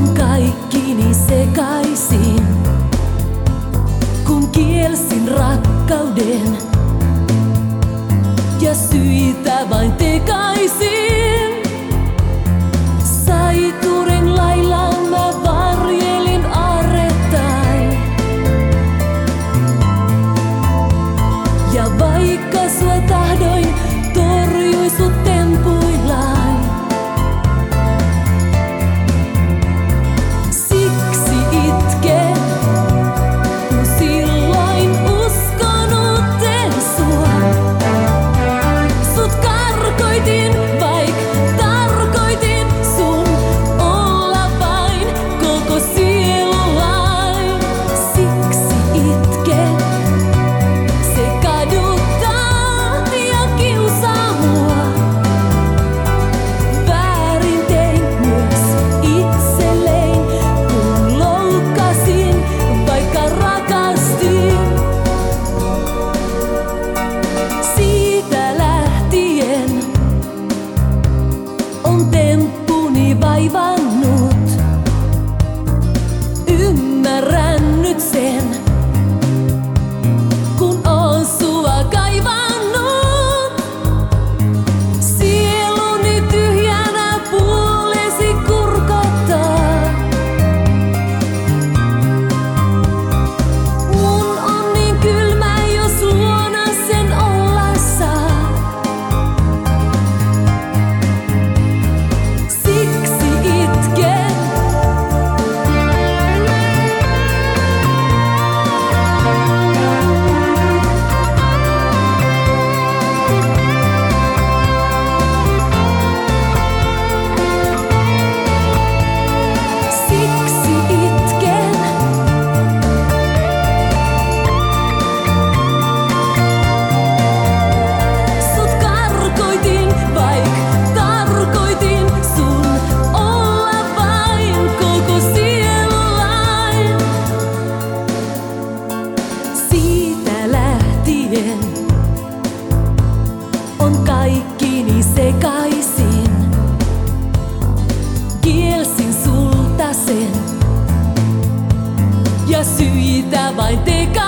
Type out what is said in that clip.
on kaikkini niin sekaisin, kun kielsin rakkauden ja syitä vain tekaisin. kaikkien on kaikkini niin sekaisin. Kielsin sulta sen ja syitä vain tekaisin.